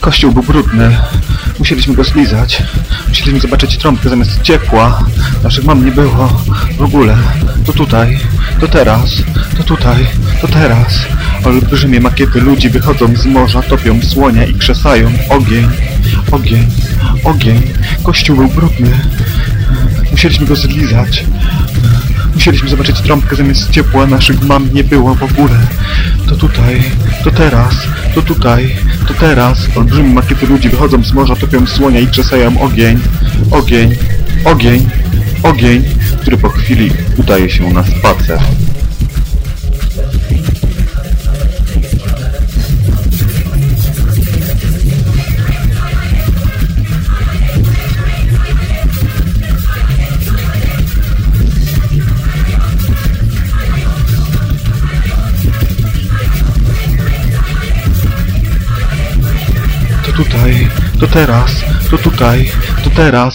Kościół był brudny. Musieliśmy go zlizać. Musieliśmy zobaczyć trąbkę zamiast ciepła. Naszych mam nie było. W ogóle. To tutaj. To teraz. To tutaj. To teraz. Olbrzymie makiety ludzi wychodzą z morza, topią słonia i krzesają. Ogień. Ogień. Ogień. Kościół był brudny. Musieliśmy go zlizać. Musieliśmy zobaczyć trąbkę zamiast ciepła. Naszych mam nie było w ogóle. To tutaj. To teraz. To tutaj. Teraz. Olbrzymie makiety ludzi wychodzą z morza, topią słonia i krzesają ogień. Ogień. Ogień. Ogień, który po chwili udaje się na spacer. To tutaj, to teraz, to tutaj, to teraz.